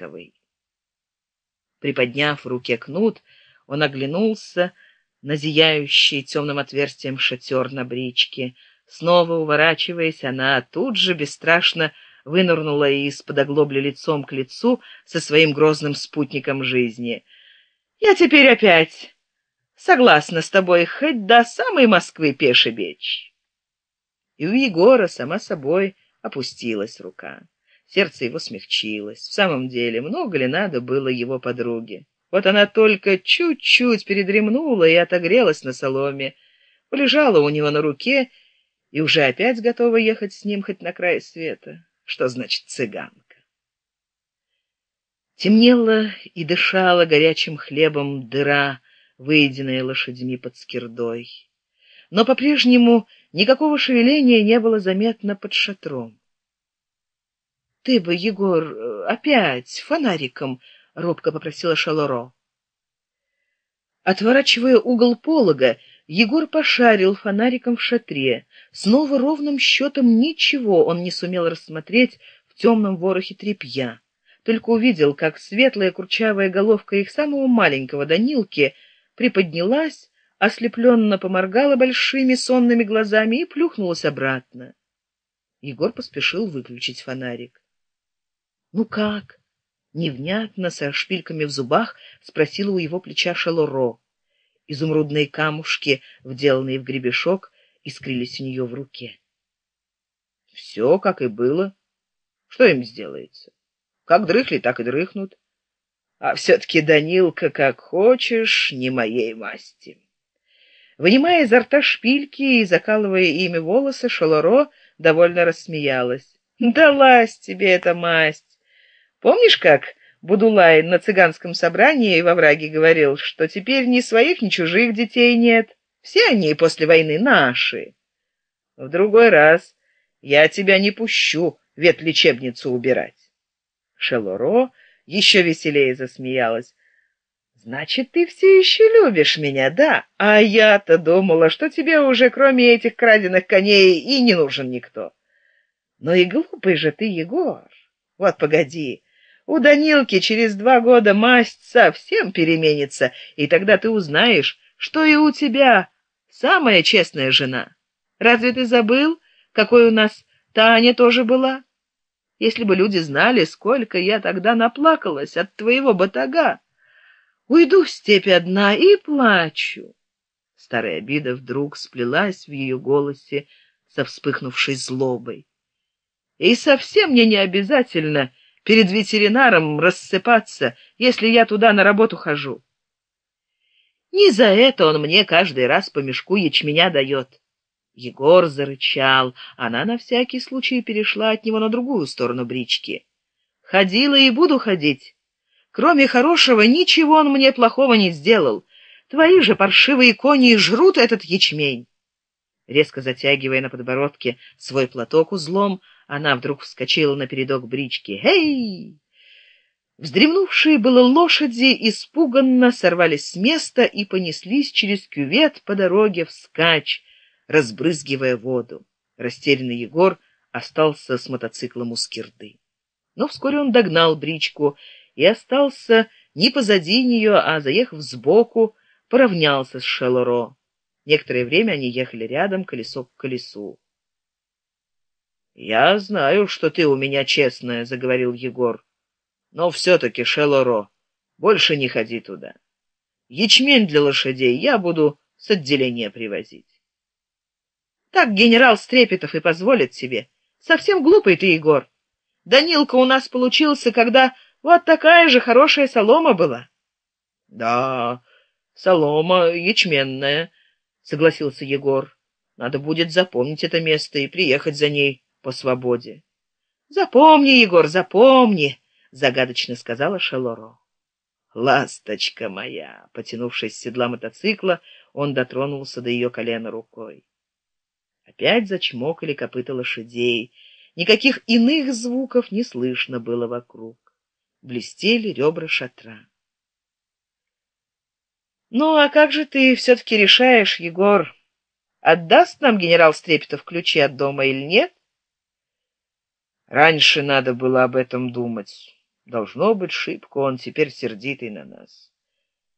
ласковый. Приподняв в руке кнут, он оглянулся на зияющий темным отверстием шатер на бричке. Снова уворачиваясь, она тут же бесстрашно вынырнула из-под оглобли лицом к лицу со своим грозным спутником жизни. «Я теперь опять согласна с тобой, хоть до самой Москвы пешебечь». И у Егора, сама собой, опустилась рука. Сердце его смягчилось. В самом деле, много ли надо было его подруге? Вот она только чуть-чуть передремнула и отогрелась на соломе, полежала у него на руке и уже опять готова ехать с ним хоть на край света. Что значит цыганка? Темнело и дышала горячим хлебом дыра, выеденная лошадьми под скирдой. Но по-прежнему никакого шевеления не было заметно под шатром ты бы егор э, опять фонариком робко попросила шалоро. Отворачивая угол полога егор пошарил фонариком в шатре. Снова ровным счетом ничего он не сумел рассмотреть в темном ворохе тряпья. Только увидел как светлая курчавая головка их самого маленького данилки приподнялась ослепленно поморгала большими сонными глазами и плюхнулась обратно. Егор поспешил выключить фонарик ну как невнятно со шпильками в зубах спросила у его плеча шалоро. Изумрудные камушки вделанные в гребешок искрились у нее в руке. Все как и было. Что им сделается? Как дрыхли так и дрыхнут. А все-таки данилка как хочешь не моей масти вынимая изо рта шпильки и закалывая ими волосы шалоро довольно рассмеялась. Далась тебе эта масть Помнишь, как Будулай на цыганском собрании во враге говорил, что теперь ни своих, ни чужих детей нет, все они после войны наши. В другой раз я тебя не пущу ветлечебницу убирать. Шелоро еще веселее засмеялась. Значит, ты все еще любишь меня, да? А я-то думала, что тебе уже кроме этих краденных коней и не нужен никто. Но и глупый же ты, Егор. Вот погоди, у данилки через два года масть совсем переменится и тогда ты узнаешь что и у тебя самая честная жена. Разве ты забыл какой у нас таня тоже была? Если бы люди знали сколько я тогда наплакалась от твоего батага уйду в степь одна и плачу. Старая обида вдруг сплелась в ее голосе со вспыхнувшей злобой. И совсем мне не обязательно перед ветеринаром рассыпаться, если я туда на работу хожу. Не за это он мне каждый раз по мешку ячменя дает. Егор зарычал, она на всякий случай перешла от него на другую сторону брички. Ходила и буду ходить. Кроме хорошего, ничего он мне плохого не сделал. Твои же паршивые кони жрут этот ячмень. Резко затягивая на подбородке свой платок узлом, она вдруг вскочила на передок брички. «Эй!» Вздремнувшие было лошади испуганно сорвались с места и понеслись через кювет по дороге вскачь, разбрызгивая воду. Растерянный Егор остался с мотоциклом у скирды. Но вскоре он догнал бричку и остался не позади нее, а, заехав сбоку, поравнялся с Шелоро. Некоторое время они ехали рядом, колесо к колесу я знаю что ты у меня честная заговорил егор. Но все таки шелоро больше не ходи туда. Ячмень для лошадей я буду с отделения привозить так генерал стрепетов и позволит себе совсем глупый ты егор. Данилка у нас получился когда вот такая же хорошая солома была да солома ячменная согласился егор. Надо будет запомнить это место и приехать за ней по свободе. Запомни, Егор, запомни, загадочно сказала Шелоро. Ласточка моя, потянувшись с седла мотоцикла, он дотронулся до ее колена рукой. Опять зачмокали копыта лошадей. Никаких иных звуков не слышно было вокруг. Блестели ребра шатра. Ну, а как же ты все-таки решаешь, Егор? Отдаст нам генерал Стрепетов ключи от дома или нет? Раньше надо было об этом думать. Должно быть шибко он теперь сердитый на нас